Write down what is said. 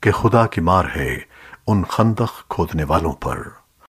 کہ خدا کی مار ہے ان خندق کھودنے والوں پر۔